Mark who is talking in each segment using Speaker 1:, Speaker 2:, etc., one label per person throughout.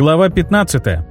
Speaker 1: Глава 15.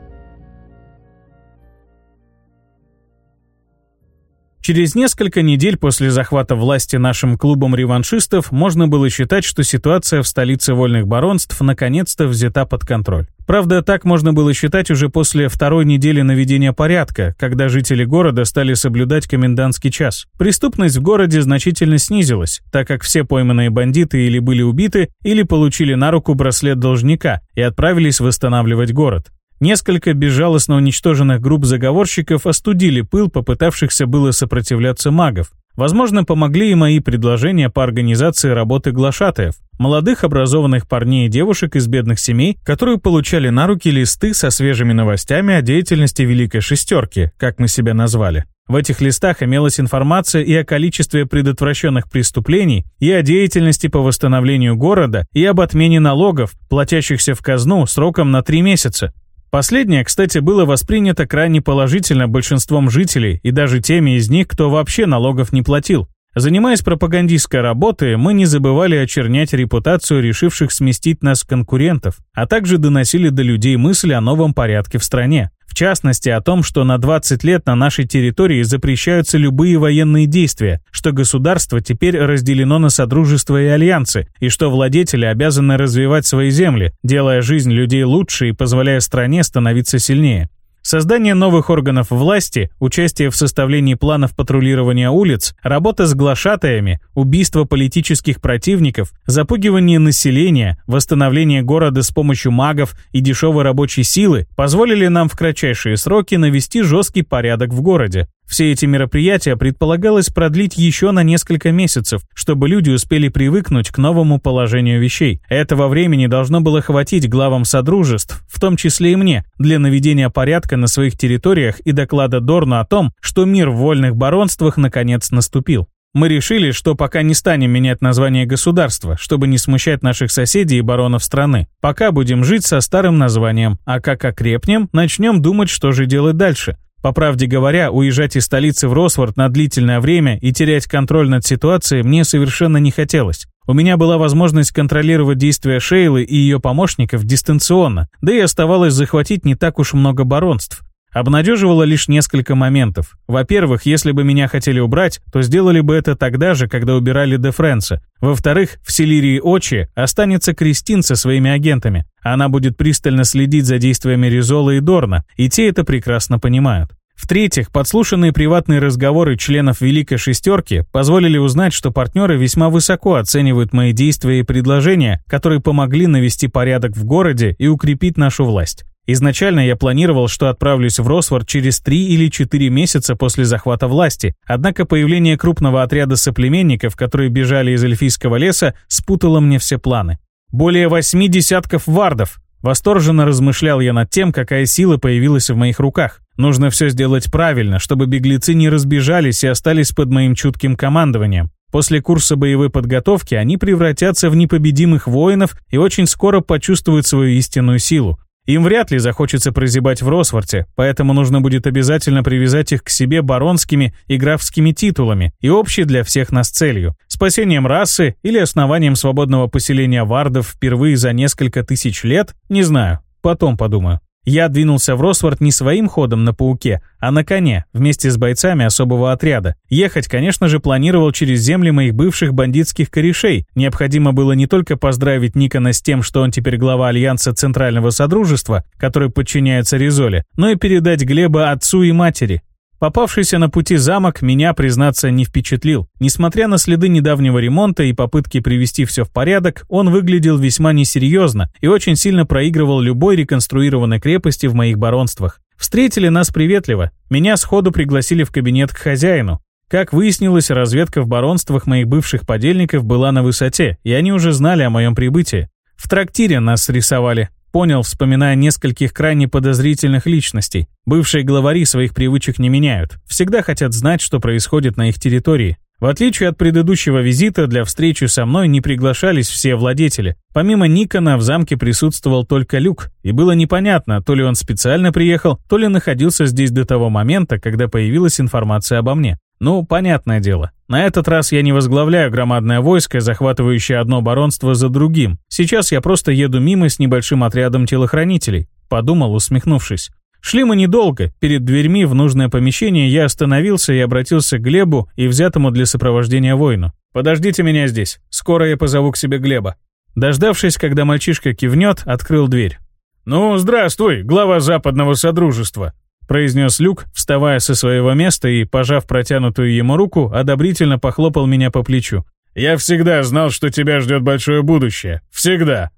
Speaker 1: Через несколько недель после захвата власти нашим клубом реваншистов можно было считать, что ситуация в столице вольных баронств наконец-то взята под контроль. Правда, так можно было считать уже после второй недели наведения порядка, когда жители города стали соблюдать комендантский час. Преступность в городе значительно снизилась, так как все пойманные бандиты или были убиты, или получили на руку браслет должника и отправились восстанавливать город. Несколько безжалостно уничтоженных групп заговорщиков остудили пыл попытавшихся было сопротивляться магов. Возможно, помогли и мои предложения по организации работы глашатаев, молодых образованных парней и девушек из бедных семей, которые получали на руки листы со свежими новостями о деятельности Великой Шестерки, как мы себя назвали. В этих листах имелась информация и о количестве предотвращенных преступлений, и о деятельности по восстановлению города, и об отмене налогов, платящихся в казну сроком на три месяца. Последнее, кстати, было воспринято крайне положительно большинством жителей и даже теми из них, кто вообще налогов не платил. Занимаясь пропагандистской работой, мы не забывали очернять репутацию решивших сместить нас конкурентов, а также доносили до людей мысли о новом порядке в стране. В частности, о том, что на 20 лет на нашей территории запрещаются любые военные действия, что государство теперь разделено на содружества и альянсы, и что владетели обязаны развивать свои земли, делая жизнь людей лучше и позволяя стране становиться сильнее. Создание новых органов власти, участие в составлении планов патрулирования улиц, работа с глашатаями, убийство политических противников, запугивание населения, восстановление города с помощью магов и дешевой рабочей силы позволили нам в кратчайшие сроки навести жесткий порядок в городе. Все эти мероприятия предполагалось продлить еще на несколько месяцев, чтобы люди успели привыкнуть к новому положению вещей. Этого времени должно было хватить главам содружеств, в том числе и мне, для наведения порядка на своих территориях и доклада Дорну о том, что мир в вольных баронствах наконец наступил. Мы решили, что пока не станем менять название государства, чтобы не смущать наших соседей и баронов страны. Пока будем жить со старым названием, а как окрепнем, начнем думать, что же делать дальше. По правде говоря, уезжать из столицы в Росфорд на длительное время и терять контроль над ситуацией мне совершенно не хотелось. У меня была возможность контролировать действия Шейлы и ее помощников дистанционно, да и оставалось захватить не так уж много баронств. Обнадеживало лишь несколько моментов. Во-первых, если бы меня хотели убрать, то сделали бы это тогда же, когда убирали Де Френса. Во-вторых, в Селирии Очи останется Кристин со своими агентами. Она будет пристально следить за действиями Ризола и Дорна, и те это прекрасно понимают. В-третьих, подслушанные приватные разговоры членов Великой Шестерки позволили узнать, что партнеры весьма высоко оценивают мои действия и предложения, которые помогли навести порядок в городе и укрепить нашу власть. Изначально я планировал, что отправлюсь в Росфорд через 3 или 4 месяца после захвата власти, однако появление крупного отряда соплеменников, которые бежали из эльфийского леса, спутало мне все планы. Более восьми десятков вардов! Восторженно размышлял я над тем, какая сила появилась в моих руках. Нужно все сделать правильно, чтобы беглецы не разбежались и остались под моим чутким командованием. После курса боевой подготовки они превратятся в непобедимых воинов и очень скоро почувствуют свою истинную силу. Им вряд ли захочется прозябать в Росфорте, поэтому нужно будет обязательно привязать их к себе баронскими и графскими титулами и общей для всех нас целью – спасением расы или основанием свободного поселения вардов впервые за несколько тысяч лет, не знаю, потом подумаю. Я двинулся в Росфорд не своим ходом на пауке, а на коне, вместе с бойцами особого отряда. Ехать, конечно же, планировал через земли моих бывших бандитских корешей. Необходимо было не только поздравить Никона с тем, что он теперь глава Альянса Центрального Содружества, который подчиняется Ризоле, но и передать Глеба отцу и матери. Попавшийся на пути замок меня, признаться, не впечатлил. Несмотря на следы недавнего ремонта и попытки привести все в порядок, он выглядел весьма несерьезно и очень сильно проигрывал любой реконструированной крепости в моих баронствах. Встретили нас приветливо. Меня сходу пригласили в кабинет к хозяину. Как выяснилось, разведка в баронствах моих бывших подельников была на высоте, и они уже знали о моем прибытии. В трактире нас срисовали. Понял, вспоминая нескольких крайне подозрительных личностей. Бывшие главари своих привычек не меняют. Всегда хотят знать, что происходит на их территории. В отличие от предыдущего визита, для встречи со мной не приглашались все владетели. Помимо Никона в замке присутствовал только Люк, и было непонятно, то ли он специально приехал, то ли находился здесь до того момента, когда появилась информация обо мне. Ну, понятное дело. На этот раз я не возглавляю громадное войско, захватывающее одно баронство за другим. Сейчас я просто еду мимо с небольшим отрядом телохранителей. подумал, усмехнувшись. Шли мы недолго. Перед дверьми в нужное помещение я остановился и обратился к Глебу и взятому для сопровождения воину. «Подождите меня здесь. Скоро я позову к себе Глеба». Дождавшись, когда мальчишка кивнет, открыл дверь. «Ну, здравствуй, глава Западного Содружества», произнес Люк, вставая со своего места и, пожав протянутую ему руку, одобрительно похлопал меня по плечу. «Я всегда знал, что тебя ждет большое будущее. Всегда».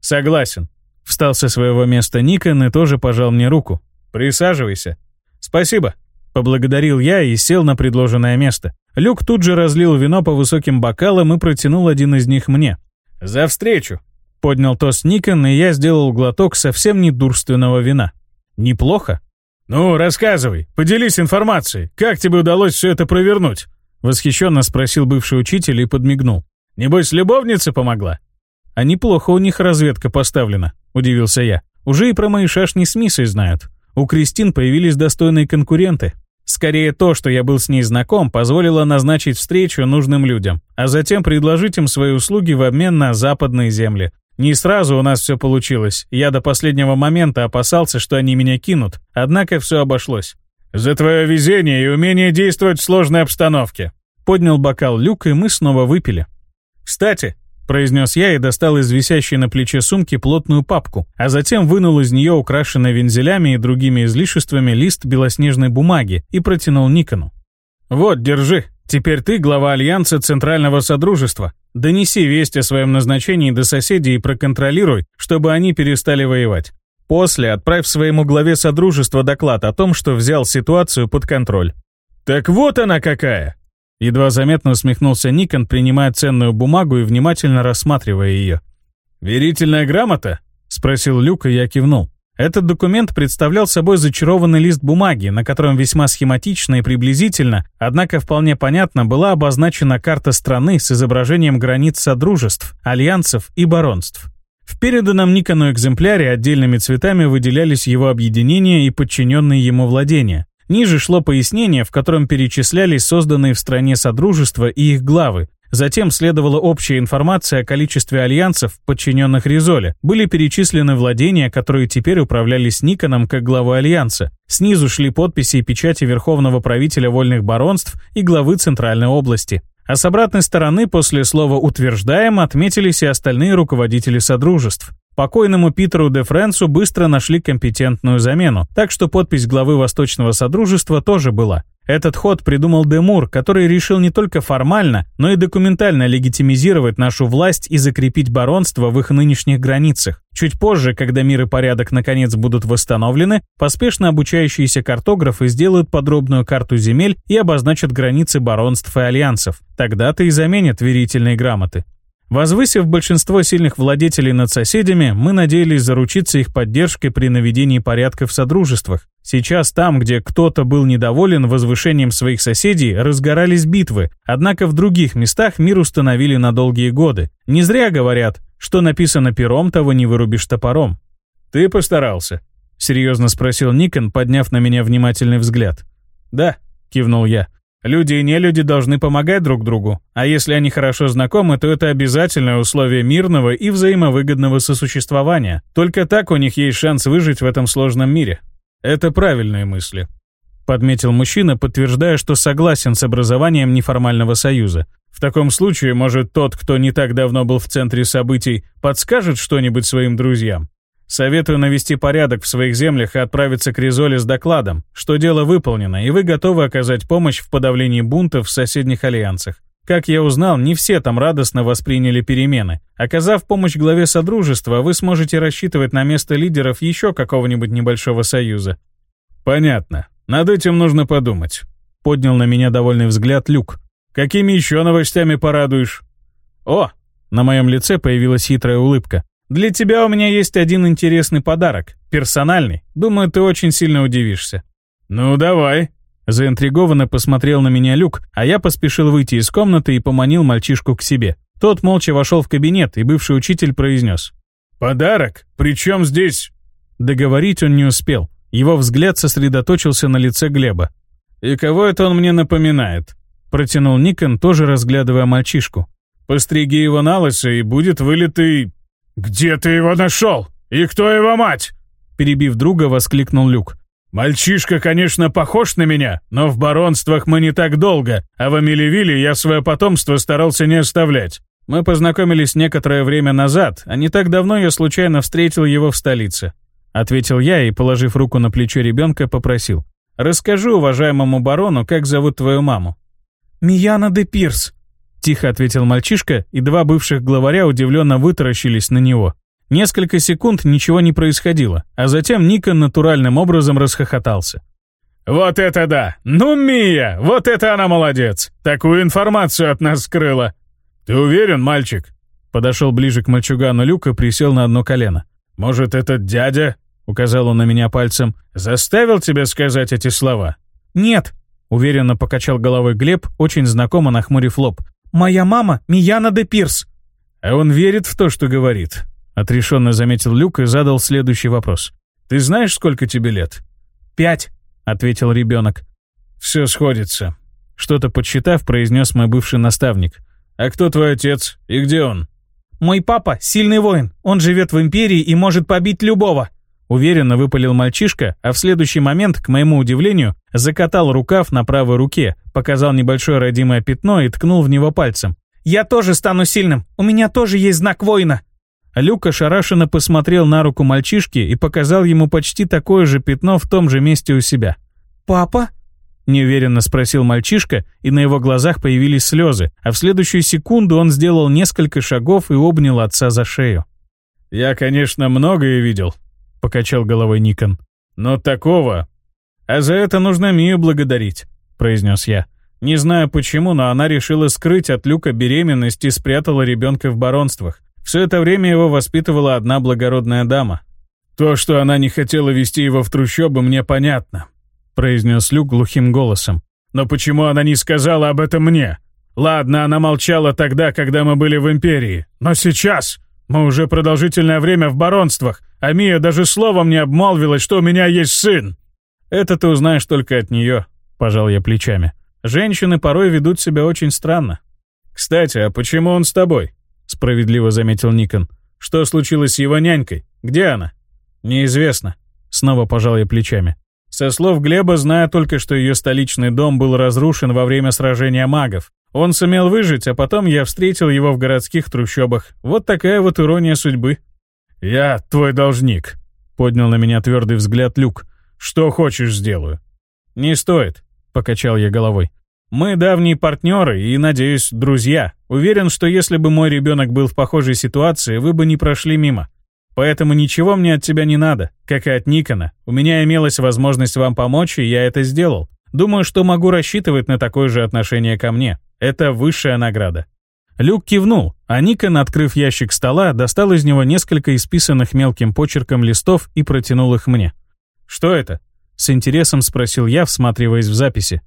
Speaker 1: «Согласен». Встал со своего места Никон и тоже пожал мне руку. «Присаживайся». «Спасибо», — поблагодарил я и сел на предложенное место. Люк тут же разлил вино по высоким бокалам и протянул один из них мне. «За встречу!» — поднял тост Никон, и я сделал глоток совсем не дурственного вина. «Неплохо?» «Ну, рассказывай, поделись информацией. Как тебе удалось все это провернуть?» Восхищенно спросил бывший учитель и подмигнул. «Небось, любовница помогла?» «А неплохо у них разведка поставлена», — удивился я. «Уже и про мои шашни с Мисой знают. У Кристин появились достойные конкуренты. Скорее то, что я был с ней знаком, позволило назначить встречу нужным людям, а затем предложить им свои услуги в обмен на западные земли. Не сразу у нас все получилось. Я до последнего момента опасался, что они меня кинут, однако все обошлось. «За твое везение и умение действовать в сложной обстановке», поднял бокал Люк, и мы снова выпили. «Кстати, произнес я и достал из висящей на плече сумки плотную папку, а затем вынул из нее украшенный вензелями и другими излишествами лист белоснежной бумаги и протянул Никону. «Вот, держи. Теперь ты глава Альянса Центрального Содружества. Донеси весть о своем назначении до соседей и проконтролируй, чтобы они перестали воевать. После отправь своему главе Содружества доклад о том, что взял ситуацию под контроль». «Так вот она какая!» Едва заметно усмехнулся Никон, принимая ценную бумагу и внимательно рассматривая ее. «Верительная грамота?» — спросил Люк, и я кивнул. Этот документ представлял собой зачарованный лист бумаги, на котором весьма схематично и приблизительно, однако вполне понятно, была обозначена карта страны с изображением границ содружеств, альянсов и баронств. В переданном Никону экземпляре отдельными цветами выделялись его объединения и подчиненные ему владения. Ниже шло пояснение, в котором перечислялись созданные в стране содружества и их главы. Затем следовала общая информация о количестве альянсов, подчиненных Ризоле. Были перечислены владения, которые теперь управлялись Никоном как главой альянса. Снизу шли подписи и печати верховного правителя вольных баронств и главы Центральной области. А с обратной стороны после слова «утверждаем» отметились и остальные руководители содружеств. Покойному Питеру де Френсу быстро нашли компетентную замену, так что подпись главы Восточного Содружества тоже была. Этот ход придумал Демур, который решил не только формально, но и документально легитимизировать нашу власть и закрепить баронство в их нынешних границах. Чуть позже, когда мир и порядок наконец будут восстановлены, поспешно обучающиеся картографы сделают подробную карту земель и обозначат границы баронств и альянсов. Тогда-то и заменят верительные грамоты. Возвысив большинство сильных владетелей над соседями, мы надеялись заручиться их поддержкой при наведении порядка в содружествах. Сейчас там, где кто-то был недоволен возвышением своих соседей, разгорались битвы, однако в других местах мир установили на долгие годы. Не зря говорят, что написано пером, того не вырубишь топором. «Ты постарался?» — серьезно спросил Никон, подняв на меня внимательный взгляд. «Да», — кивнул я. Люди и нелюди должны помогать друг другу, а если они хорошо знакомы, то это обязательное условие мирного и взаимовыгодного сосуществования. Только так у них есть шанс выжить в этом сложном мире. Это правильные мысли. Подметил мужчина, подтверждая, что согласен с образованием неформального союза. В таком случае, может, тот, кто не так давно был в центре событий, подскажет что-нибудь своим друзьям? Советую навести порядок в своих землях и отправиться к Ризоле с докладом, что дело выполнено, и вы готовы оказать помощь в подавлении бунтов в соседних альянсах. Как я узнал, не все там радостно восприняли перемены. Оказав помощь главе Содружества, вы сможете рассчитывать на место лидеров еще какого-нибудь небольшого союза. Понятно. Над этим нужно подумать. Поднял на меня довольный взгляд Люк. Какими еще новостями порадуешь? О! На моем лице появилась хитрая улыбка. Для тебя у меня есть один интересный подарок. Персональный. Думаю, ты очень сильно удивишься». «Ну, давай». Заинтригованно посмотрел на меня Люк, а я поспешил выйти из комнаты и поманил мальчишку к себе. Тот молча вошел в кабинет, и бывший учитель произнес. «Подарок? Причем здесь...» Договорить он не успел. Его взгляд сосредоточился на лице Глеба. «И кого это он мне напоминает?» Протянул Никон, тоже разглядывая мальчишку. «Постриги его на лысо, и будет вылитый...» «Где ты его нашел? И кто его мать?» Перебив друга, воскликнул Люк.
Speaker 2: «Мальчишка, конечно, похож на меня, но в баронствах мы не так долго, а в Амелевиле я свое потомство старался не оставлять.
Speaker 1: Мы познакомились некоторое время назад, а не так давно я случайно встретил его в столице. Ответил я и, положив руку на плечо ребенка, попросил. «Расскажи уважаемому барону, как зовут твою маму».
Speaker 3: «Мияна де Пирс», — тихо ответил мальчишка, и два бывших главаря удивленно вытаращились на него.
Speaker 1: Несколько секунд ничего не происходило, а затем Никон натуральным образом расхохотался.
Speaker 2: «Вот это да! Ну, Мия, вот это она молодец! Такую информацию от нас скрыла!» «Ты уверен, мальчик?»
Speaker 1: Подошел ближе к мальчугану Люк и присел на одно колено.
Speaker 2: «Может, этот дядя, — указал он на меня пальцем, — заставил тебя сказать эти слова?»
Speaker 3: «Нет», — уверенно покачал головой Глеб, очень знакомо нахмурив лоб. «Моя мама — Мияна де Пирс».
Speaker 1: «А он верит в то, что говорит», Отрешенно заметил Люк и задал следующий вопрос. «Ты знаешь, сколько тебе лет?»
Speaker 3: «Пять», — ответил ребенок.
Speaker 1: «Все сходится», — что-то подсчитав, произнес мой бывший наставник. «А кто твой отец и где он?»
Speaker 3: «Мой папа — сильный воин. Он живет в Империи и может побить любого»,
Speaker 1: Уверенно выпалил мальчишка, а в следующий момент, к моему удивлению, закатал рукав на правой руке, показал небольшое родимое пятно и ткнул в него пальцем.
Speaker 3: «Я тоже стану сильным. У меня тоже есть знак воина».
Speaker 1: Люк ошарашенно посмотрел на руку мальчишки и показал ему почти такое же пятно в том же месте у себя.
Speaker 3: «Папа?»
Speaker 1: Неуверенно спросил мальчишка, и на его глазах появились слезы, а в следующую секунду он сделал несколько шагов и обнял отца за шею.
Speaker 2: «Я, конечно, многое видел», — покачал головой Никон. «Но такого...»
Speaker 1: «А за это нужно Мию благодарить», — произнес я. «Не знаю почему, но она решила скрыть от Люка беременность и спрятала ребенка в баронствах. Все это время его воспитывала одна благородная дама.
Speaker 2: «То, что она не хотела вести его в трущобы, мне понятно», — произнес Люк глухим голосом. «Но почему она не сказала об этом мне? Ладно, она молчала тогда, когда мы были в Империи, но сейчас мы уже продолжительное время в баронствах, а Мия даже словом не обмолвилась, что у меня есть сын».
Speaker 1: «Это ты узнаешь только от нее», — пожал я плечами. «Женщины порой ведут себя очень странно».
Speaker 2: «Кстати, а почему он с тобой?»
Speaker 1: справедливо заметил Никон. Что случилось с его нянькой? Где она? Неизвестно. Снова пожал я плечами. Со слов Глеба знаю только, что ее столичный дом был разрушен во время сражения магов. Он сумел выжить, а потом я встретил его в городских трущобах. Вот такая вот ирония судьбы.
Speaker 2: «Я твой должник», — поднял на меня твердый взгляд Люк. «Что хочешь, сделаю».
Speaker 1: «Не стоит», — покачал я головой. Мы давние партнеры и, надеюсь, друзья. Уверен, что если бы мой ребенок был в похожей ситуации, вы бы не прошли мимо. Поэтому ничего мне от тебя не надо, как и от Никона. У меня имелась возможность вам помочь, и я это сделал. Думаю, что могу рассчитывать на такое же отношение ко мне. Это высшая награда». Люк кивнул, а Никон, открыв ящик стола, достал из него несколько исписанных мелким почерком листов и протянул их мне. «Что это?» — с интересом спросил я, всматриваясь в записи.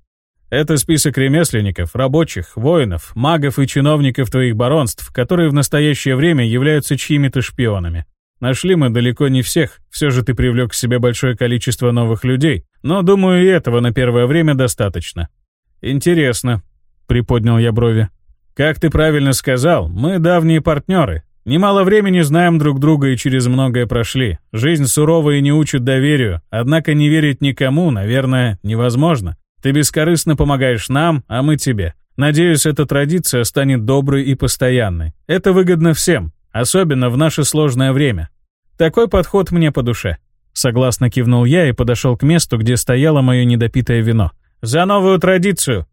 Speaker 1: Это список ремесленников, рабочих, воинов, магов и чиновников твоих баронств, которые в настоящее время являются чьими-то шпионами. Нашли мы далеко не всех, все же ты привлек к себе большое количество новых людей, но, думаю, и этого на первое время достаточно. Интересно, приподнял я брови. Как ты правильно сказал, мы давние партнеры. Немало времени знаем друг друга и через многое прошли. Жизнь суровая и не учит доверию, однако не верить никому, наверное, невозможно. Ты бескорыстно помогаешь нам, а мы тебе. Надеюсь, эта традиция станет доброй и постоянной. Это выгодно всем, особенно в наше сложное время. Такой подход мне по душе. Согласно кивнул я и подошел к месту, где стояло мое недопитое вино. За новую традицию!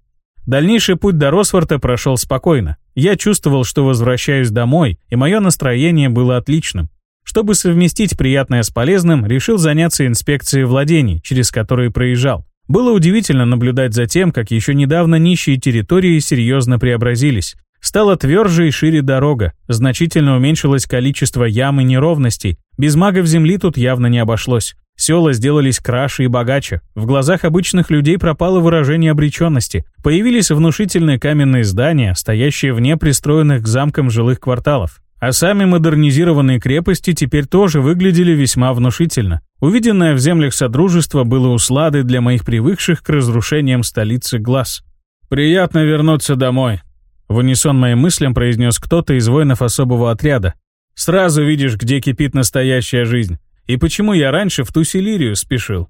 Speaker 1: Дальнейший путь до Росфорта прошел спокойно. Я чувствовал, что возвращаюсь домой, и мое настроение было отличным. Чтобы совместить приятное с полезным, решил заняться инспекцией владений, через которые проезжал. Было удивительно наблюдать за тем, как еще недавно нищие территории серьезно преобразились. Стала тверже и шире дорога, значительно уменьшилось количество ям и неровностей. Без магов земли тут явно не обошлось. Села сделались краше и богаче. В глазах обычных людей пропало выражение обреченности. Появились внушительные каменные здания, стоящие вне пристроенных к замкам жилых кварталов. А сами модернизированные крепости теперь тоже выглядели весьма внушительно. Увиденное в землях Содружества было усладой для моих привыкших к разрушениям столицы глаз. «Приятно вернуться домой», — в унисон моим мыслям произнес кто-то из воинов особого отряда. «Сразу видишь, где кипит настоящая жизнь. И почему я раньше в ту Селирию спешил?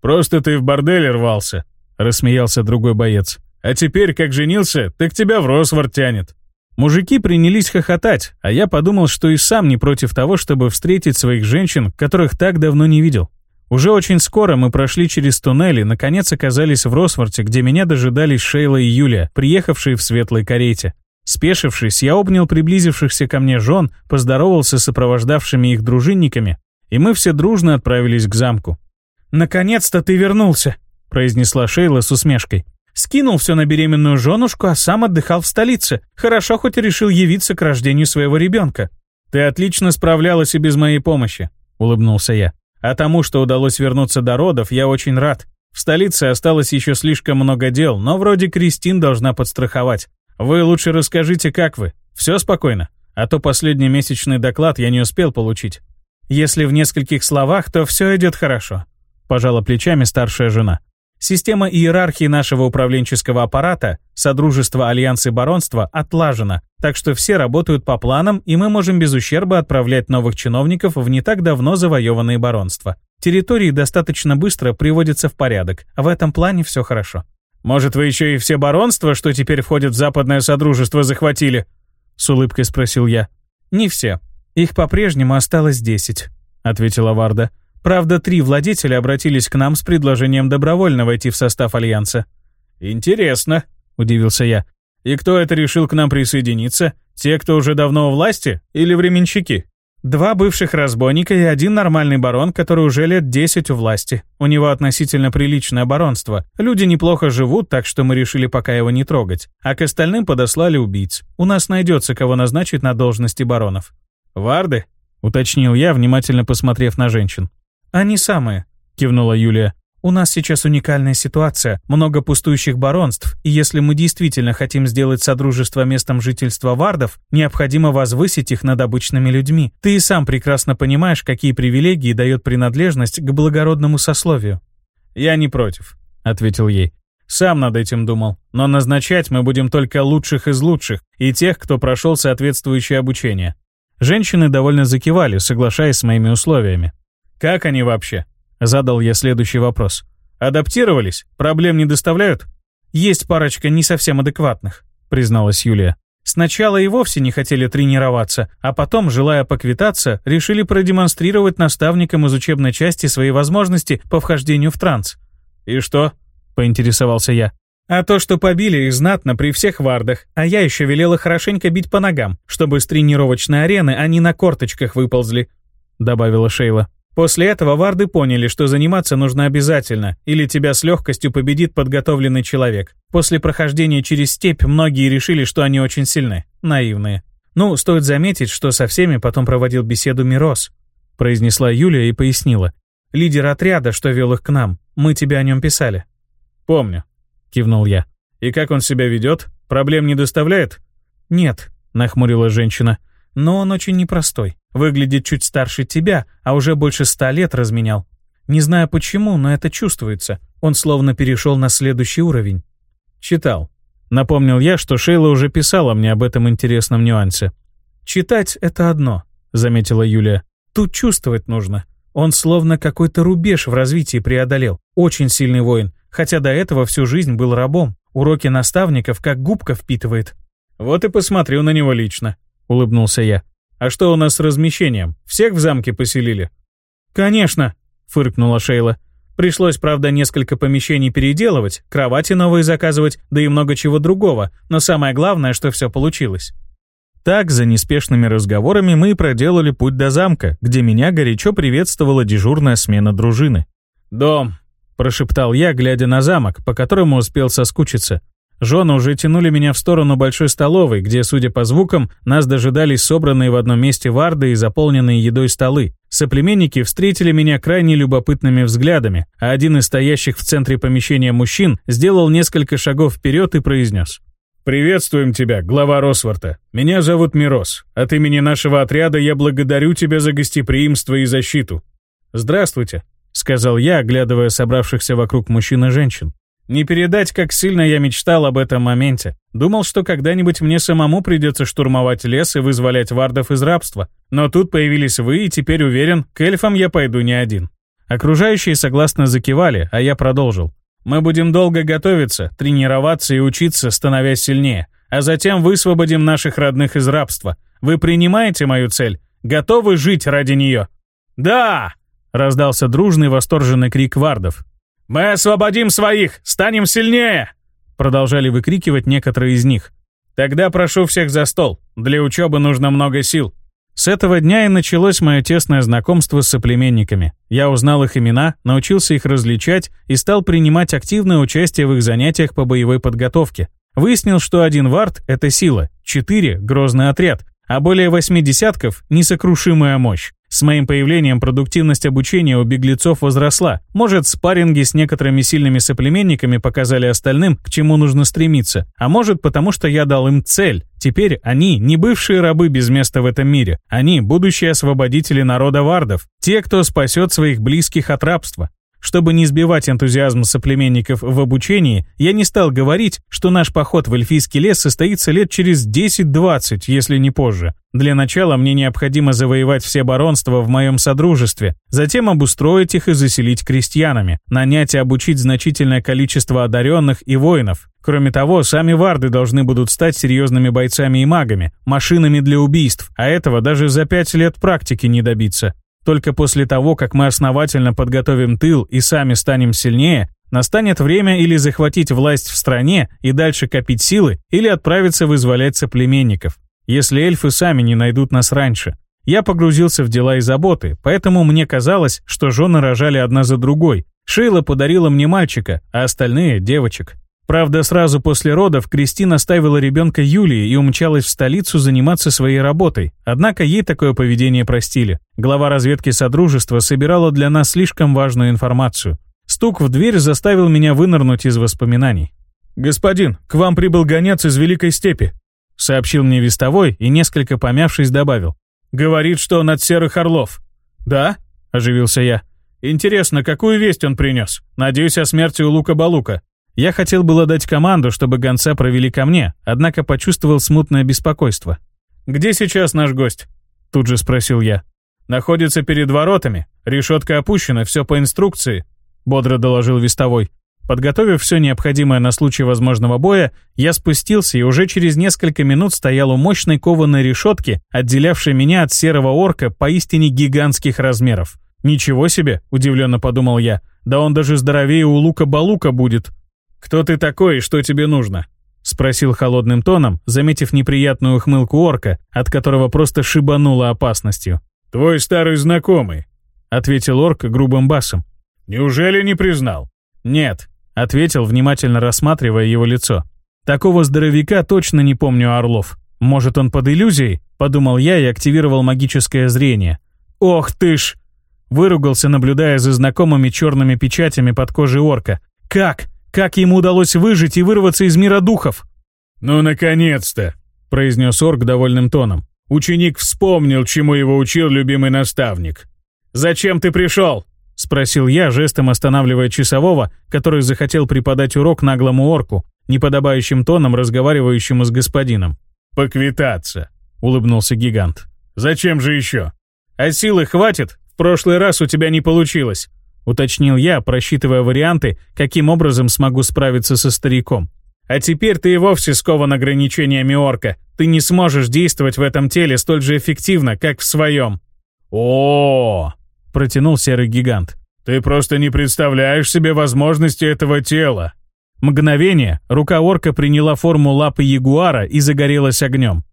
Speaker 2: Просто ты в борделе рвался, рассмеялся другой боец. А теперь, как женился, так тебя в Росвард тянет.
Speaker 1: Мужики принялись хохотать, а я подумал, что и сам не против того, чтобы встретить своих женщин, которых так давно не видел. Уже очень скоро мы прошли через туннели, наконец оказались в Росворте, где меня дожидались Шейла и Юлия, приехавшие в светлой карете. Спешившись, я обнял приблизившихся ко мне жен, поздоровался с сопровождавшими их дружинниками, и мы все дружно отправились к замку. «Наконец-то ты вернулся», — произнесла Шейла с усмешкой. Скинул все на беременную женушку, а сам отдыхал в столице. Хорошо, хоть решил явиться к рождению своего ребенка. «Ты отлично справлялась и без моей помощи», — улыбнулся я. «А тому, что удалось вернуться до родов, я очень рад. В столице осталось еще слишком много дел, но вроде Кристин должна подстраховать. Вы лучше расскажите, как вы. Все спокойно? А то последний месячный доклад я не успел получить». «Если в нескольких словах, то все идет хорошо», — пожала плечами старшая жена. Система иерархии нашего управленческого аппарата, Содружество Альянсы Баронства, отлажена, так что все работают по планам, и мы можем без ущерба отправлять новых чиновников в не так давно завоеванные баронства. Территории достаточно быстро приводятся в порядок, в этом плане все хорошо. «Может, вы еще и все баронства, что теперь входят в Западное Содружество, захватили?» С улыбкой спросил я. «Не все. Их по-прежнему осталось десять», — ответила Варда. Правда, три владетеля обратились к нам с предложением добровольно войти в состав Альянса.
Speaker 2: «Интересно», — удивился я. «И кто это решил к нам присоединиться? Те, кто уже давно у власти, или временщики?»
Speaker 1: Два бывших разбойника и один нормальный барон, который уже лет десять у власти. У него относительно приличное баронство. Люди неплохо живут, так что мы решили пока его не трогать. А к остальным подослали убийц. У нас найдется, кого назначить на должности баронов.
Speaker 2: «Варды?»
Speaker 1: — уточнил я, внимательно посмотрев на женщин. «Они самые», — кивнула Юлия. «У нас сейчас уникальная ситуация, много пустующих баронств, и если мы действительно хотим сделать Содружество местом жительства вардов, необходимо возвысить их над обычными людьми. Ты и сам прекрасно понимаешь, какие привилегии дает принадлежность к благородному сословию».
Speaker 2: «Я не против», — ответил ей. «Сам над этим думал, но назначать мы будем только лучших из лучших и тех, кто прошел соответствующее обучение».
Speaker 1: Женщины довольно закивали, соглашаясь с моими условиями.
Speaker 2: «Как они вообще?» — задал я следующий вопрос. «Адаптировались? Проблем не доставляют?»
Speaker 1: «Есть парочка не совсем адекватных», — призналась Юлия. Сначала и вовсе не хотели тренироваться, а потом, желая поквитаться, решили продемонстрировать наставникам из учебной части свои возможности по вхождению в транс.
Speaker 2: «И что?» — поинтересовался я.
Speaker 1: А то, что побили их знатно при всех вардах, а я еще велела хорошенько бить по ногам, чтобы с тренировочной арены они на корточках выползли», — добавила Шейла. После этого варды поняли, что заниматься нужно обязательно, или тебя с легкостью победит подготовленный человек. После прохождения через степь многие решили, что они очень сильны. Наивные. Ну, стоит заметить, что со всеми потом проводил беседу Мирос, произнесла Юлия и пояснила. Лидер отряда, что вел их к нам. Мы тебе о нем писали.
Speaker 2: Помню, кивнул я. И как он себя ведет? Проблем не доставляет?
Speaker 1: Нет, нахмурила женщина. Но он очень непростой. Выглядит чуть старше тебя, а уже больше ста лет разменял. Не знаю почему, но это чувствуется. Он словно перешел на следующий уровень.
Speaker 2: Читал. Напомнил я, что Шейла уже писала мне об этом интересном нюансе.
Speaker 1: «Читать — это одно», — заметила Юлия. «Тут чувствовать нужно. Он словно какой-то рубеж в развитии преодолел. Очень сильный воин, хотя до этого всю жизнь был рабом. Уроки наставников как губка впитывает».
Speaker 2: «Вот и посмотрю на него лично», — улыбнулся я. «А что у нас с размещением? Всех в замке поселили?»
Speaker 1: «Конечно», — фыркнула Шейла. «Пришлось, правда, несколько помещений переделывать, кровати новые заказывать, да и много чего другого, но самое главное, что все получилось». Так, за неспешными разговорами мы проделали путь до замка, где меня горячо приветствовала дежурная смена дружины.
Speaker 2: «Дом», — прошептал я, глядя на замок, по которому успел соскучиться. Жены уже тянули меня в сторону большой столовой, где, судя по звукам, нас дожидались собранные в одном месте варды и заполненные едой столы. Соплеменники встретили меня крайне любопытными взглядами, а один из стоящих в центре помещения мужчин сделал несколько шагов вперед и произнес. «Приветствуем тебя, глава Росворта. Меня зовут Мирос. От имени нашего отряда я благодарю тебя за гостеприимство и защиту». «Здравствуйте», — сказал я, оглядывая собравшихся вокруг мужчин и женщин.
Speaker 1: Не передать, как сильно я мечтал об этом моменте. Думал, что когда-нибудь мне самому придется штурмовать лес и вызволять вардов из рабства. Но тут появились вы, и теперь уверен, к эльфам я пойду не один. Окружающие согласно закивали, а я продолжил. Мы будем долго готовиться, тренироваться и учиться, становясь сильнее. А затем высвободим наших родных из рабства. Вы принимаете мою цель? Готовы жить ради нее? «Да!» — раздался дружный восторженный крик вардов. «Мы освободим своих! Станем сильнее!» Продолжали выкрикивать некоторые из них. «Тогда прошу всех за стол. Для учебы нужно много сил». С этого дня и началось мое тесное знакомство с соплеменниками. Я узнал их имена, научился их различать и стал принимать активное участие в их занятиях по боевой подготовке. Выяснил, что один вард — это сила, четыре — грозный отряд, а более восьми десятков — несокрушимая мощь. С моим появлением продуктивность обучения у беглецов возросла. Может, спарринги с некоторыми сильными соплеменниками показали остальным, к чему нужно стремиться. А может, потому что я дал им цель. Теперь они не бывшие рабы без места в этом мире. Они будущие освободители народа вардов. Те, кто спасет своих близких от рабства. Чтобы не сбивать энтузиазм соплеменников в обучении, я не стал говорить, что наш поход в эльфийский лес состоится лет через 10-20, если не позже. Для начала мне необходимо завоевать все баронства в моем содружестве, затем обустроить их и заселить крестьянами, нанять и обучить значительное количество одаренных и воинов. Кроме того, сами варды должны будут стать серьезными бойцами и магами, машинами для убийств, а этого даже за пять лет практики не добиться. Только после того, как мы основательно подготовим тыл и сами станем сильнее, настанет время или захватить власть в стране и дальше копить силы, или отправиться вызволять соплеменников, если эльфы сами не найдут нас раньше. Я погрузился в дела и заботы, поэтому мне казалось, что жены рожали одна за другой. Шейла подарила мне мальчика, а остальные — девочек. Правда, сразу после родов Кристина оставила ребенка Юлии и умчалась в столицу заниматься своей работой. Однако ей такое поведение простили. Глава разведки Содружества собирала для нас слишком важную информацию. Стук в дверь заставил меня вынырнуть из воспоминаний. «Господин, к вам прибыл гонец из Великой Степи», — сообщил мне вестовой и, несколько помявшись, добавил. «Говорит, что он от Серых Орлов». «Да?» — оживился я. «Интересно, какую весть он принес? Надеюсь, о смерти у Лука-Балука». Я хотел было дать команду, чтобы гонца провели ко мне, однако почувствовал смутное беспокойство. «Где сейчас наш гость?» Тут же спросил я. «Находится перед воротами. Решетка опущена, все по инструкции», — бодро доложил вестовой. Подготовив все необходимое на случай возможного боя, я спустился и уже через несколько минут стоял у мощной кованой решетки, отделявшей меня от серого орка поистине гигантских размеров. «Ничего себе!» — удивленно подумал я. «Да он даже здоровее у Лука-Балука будет!» «Кто ты такой и что тебе нужно?» — спросил холодным тоном, заметив неприятную ухмылку орка, от которого просто шибануло опасностью. «Твой старый знакомый», — ответил орк грубым басом. «Неужели не признал?» «Нет», — ответил, внимательно рассматривая его лицо. «Такого здоровяка точно не помню Орлов. Может, он под иллюзией?» — подумал я и активировал магическое зрение. «Ох ты ж!» Выругался, наблюдая за знакомыми черными печатями под кожей орка. «Как? Как ему удалось выжить и вырваться из мира духов?
Speaker 2: «Ну, наконец-то!» — произнес орк довольным тоном. Ученик вспомнил, чему его учил любимый наставник.
Speaker 1: «Зачем ты пришел?» — спросил я, жестом останавливая часового, который захотел преподать урок наглому орку, неподобающим тоном разговаривающему с господином.
Speaker 2: «Поквитаться», — улыбнулся гигант. «Зачем же еще?»
Speaker 1: «А силы хватит? В прошлый раз у тебя не получилось уточнил я, просчитывая варианты, каким образом смогу справиться со стариком. А теперь ты и вовсе скован ограничениями орка. Ты не сможешь действовать в этом теле столь же эффективно, как в своем.
Speaker 2: О,
Speaker 1: протянул серый гигант.
Speaker 2: Ты просто не представляешь себе возможности этого тела.
Speaker 1: Мгновение, рука орка приняла форму лапы ягуара и загорелась огнем.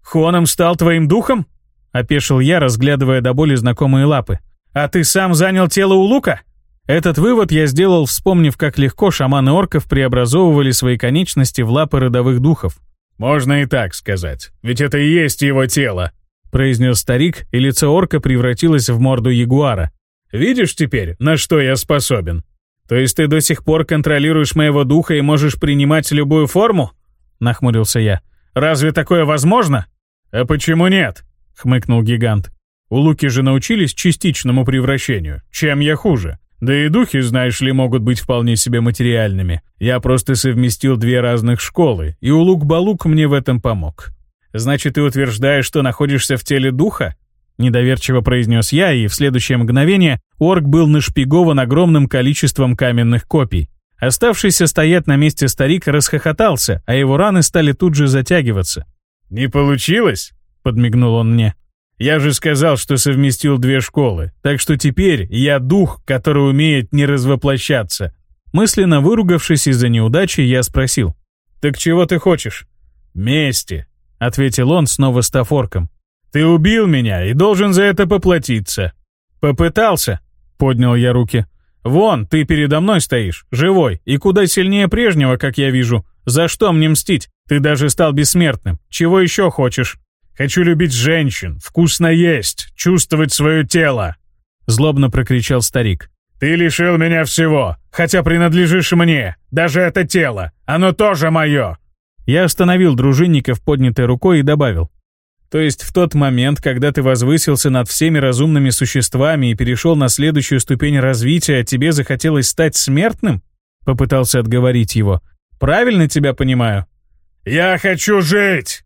Speaker 1: «Хоном стал твоим духом?» — опешил я, разглядывая до боли знакомые лапы. «А ты сам занял тело у Лука?» Этот вывод я сделал, вспомнив, как легко шаманы орков преобразовывали свои конечности в лапы родовых духов.
Speaker 2: «Можно и так сказать, ведь это и есть его тело»,
Speaker 1: произнес старик, и лицо орка превратилось в морду ягуара.
Speaker 2: «Видишь теперь, на что я способен?»
Speaker 1: «То есть ты до сих пор контролируешь моего духа и можешь принимать любую форму?» нахмурился я. «Разве такое возможно?»
Speaker 2: «А почему нет?» хмыкнул гигант.
Speaker 1: У Луки же научились частичному превращению. Чем я хуже?
Speaker 2: Да и духи, знаешь ли, могут быть вполне себе материальными. Я просто совместил две разных школы, и Улук-Балук мне в этом помог.
Speaker 1: Значит, ты утверждаешь, что находишься в теле духа? Недоверчиво произнес я, и в следующее мгновение орк был нашпигован огромным количеством каменных копий. Оставшийся стоять на месте старик расхохотался, а его раны стали тут же затягиваться.
Speaker 2: «Не получилось?» — подмигнул он мне. Я же сказал, что совместил две школы, так что теперь я дух, который умеет не развоплощаться.
Speaker 1: Мысленно выругавшись из-за неудачи, я спросил.
Speaker 2: «Так чего ты хочешь?»
Speaker 1: «Мести», — ответил он снова стафорком.
Speaker 2: «Ты убил меня и должен за это поплатиться».
Speaker 1: «Попытался», — поднял я руки. «Вон, ты передо мной стоишь, живой, и куда сильнее прежнего, как я вижу. За что мне мстить? Ты даже стал бессмертным. Чего еще хочешь?»
Speaker 2: Хочу любить женщин, вкусно есть, чувствовать свое тело!»
Speaker 1: Злобно прокричал старик.
Speaker 2: «Ты лишил меня всего, хотя принадлежишь мне. Даже это тело, оно тоже мое!»
Speaker 1: Я остановил дружинников поднятой рукой и добавил. «То есть в тот момент, когда ты возвысился над всеми разумными существами и перешел на следующую ступень развития, тебе захотелось стать смертным?» Попытался отговорить его. «Правильно тебя понимаю?»
Speaker 2: «Я хочу жить!»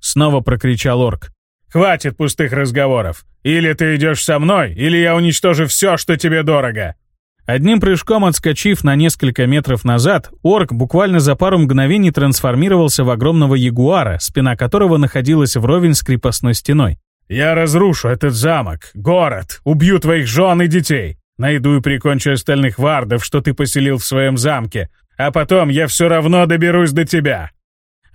Speaker 1: Снова прокричал орк.
Speaker 2: «Хватит пустых разговоров. Или ты идешь со мной, или я уничтожу все, что тебе дорого».
Speaker 1: Одним прыжком отскочив на несколько метров назад, орк буквально за пару мгновений трансформировался в огромного ягуара, спина которого находилась вровень с крепостной стеной.
Speaker 2: «Я разрушу этот замок, город, убью твоих жен и детей, найду и прикончу остальных вардов, что ты поселил в своем замке, а потом я все равно доберусь до тебя».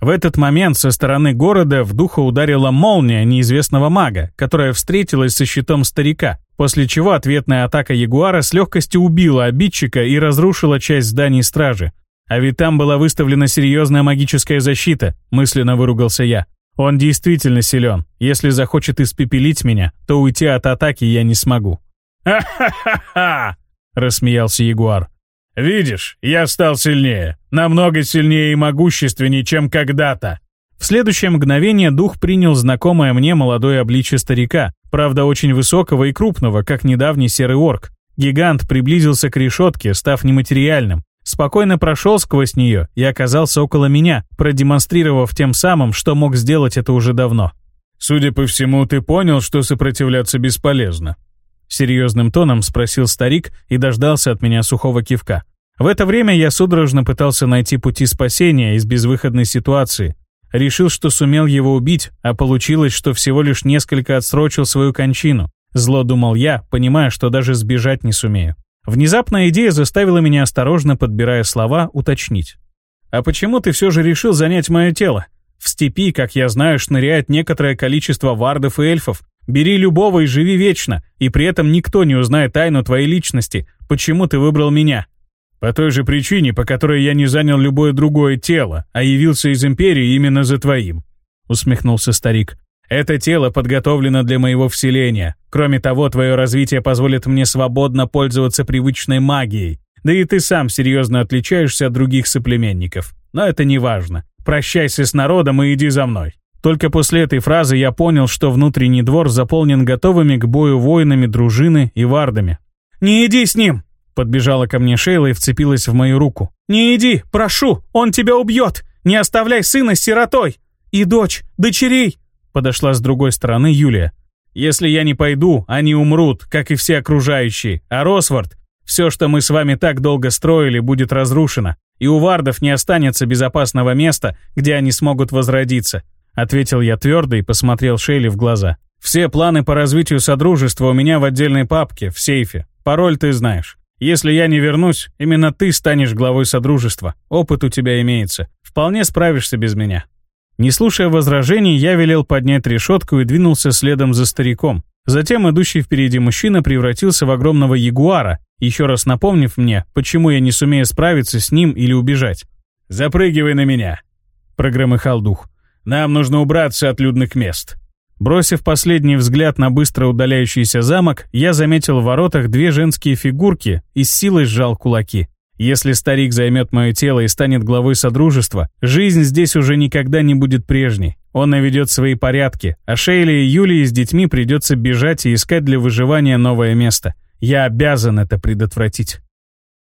Speaker 1: В этот момент со стороны города в духа ударила молния неизвестного мага, которая встретилась со щитом старика, после чего ответная атака Ягуара с легкостью убила обидчика и разрушила часть зданий стражи. А ведь там была выставлена серьезная магическая защита, мысленно выругался я. Он действительно силен. Если захочет испепелить меня, то уйти от атаки я не смогу.
Speaker 2: «Ха-ха-ха-ха!» — рассмеялся Ягуар. Видишь, я стал сильнее, намного сильнее и могущественнее, чем когда-то.
Speaker 1: В следующее мгновение дух принял знакомое мне молодое обличье старика, правда очень высокого и крупного, как недавний серый орк. Гигант приблизился к решетке, став нематериальным. Спокойно прошел сквозь нее и оказался около меня, продемонстрировав тем самым, что мог сделать это уже давно.
Speaker 2: «Судя по всему, ты понял, что сопротивляться бесполезно»,
Speaker 1: Серьезным тоном спросил старик и дождался от меня сухого кивка. В это время я судорожно пытался найти пути спасения из безвыходной ситуации. Решил, что сумел его убить, а получилось, что всего лишь несколько отсрочил свою кончину. Зло думал я, понимая, что даже сбежать не сумею. Внезапная идея заставила меня осторожно, подбирая слова, уточнить. «А почему ты все же решил занять мое тело? В степи, как я знаю, шныряет некоторое количество вардов и эльфов, Бери любого и живи вечно, и при этом никто не узнает тайну твоей личности. Почему ты выбрал меня?
Speaker 2: По той же причине, по которой я не занял любое другое тело, а явился из Империи именно за твоим», — усмехнулся старик. «Это тело подготовлено для моего вселения. Кроме того, твое развитие позволит мне свободно пользоваться привычной магией. Да и ты сам серьезно отличаешься от других соплеменников. Но это не важно. Прощайся с народом и иди за мной».
Speaker 1: Только после этой фразы я понял, что внутренний двор заполнен готовыми к бою воинами дружины и вардами. «Не иди с ним!» Подбежала ко мне Шейла и вцепилась в мою руку. «Не иди, прошу, он тебя убьет! Не оставляй сына с сиротой! И дочь, дочерей!» Подошла с другой стороны Юлия. «Если я не пойду, они умрут, как и все окружающие, а Росвард, все, что мы с вами так долго строили, будет разрушено, и у вардов не останется безопасного места, где они смогут возродиться. Ответил я твердо и посмотрел Шейли в глаза. «Все планы по развитию Содружества у меня в отдельной папке, в сейфе. Пароль ты знаешь. Если я не вернусь, именно ты станешь главой Содружества. Опыт у тебя имеется. Вполне справишься без меня». Не слушая возражений, я велел поднять решетку и двинулся следом за стариком. Затем идущий впереди мужчина превратился в огромного ягуара, еще раз напомнив мне, почему я не сумею справиться с ним или убежать.
Speaker 2: «Запрыгивай на меня», — прогромыхал дух. Нам нужно убраться от людных мест».
Speaker 1: Бросив последний взгляд на быстро удаляющийся замок, я заметил в воротах две женские фигурки и с силой сжал кулаки. Если старик займет мое тело и станет главой Содружества, жизнь здесь уже никогда не будет прежней. Он наведет свои порядки, а Шейли и Юлии с детьми придется бежать и искать для выживания новое место. Я обязан это предотвратить.